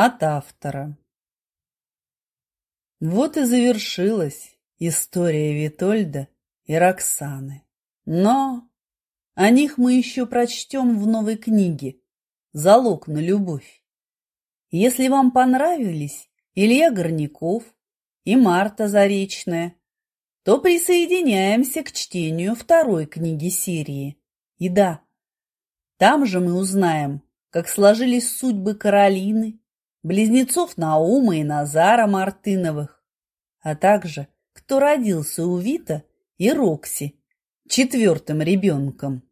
От автора. Вот и завершилась история Витольда и Роксаны. Но о них мы еще прочтем в новой книге «Залог на любовь». Если вам понравились Илья Горняков и Марта Заречная, то присоединяемся к чтению второй книги серии. И да, там же мы узнаем, как сложились судьбы Каролины, близнецов Наума и Назара Мартыновых, а также кто родился у Вита и Рокси четвертым ребенком.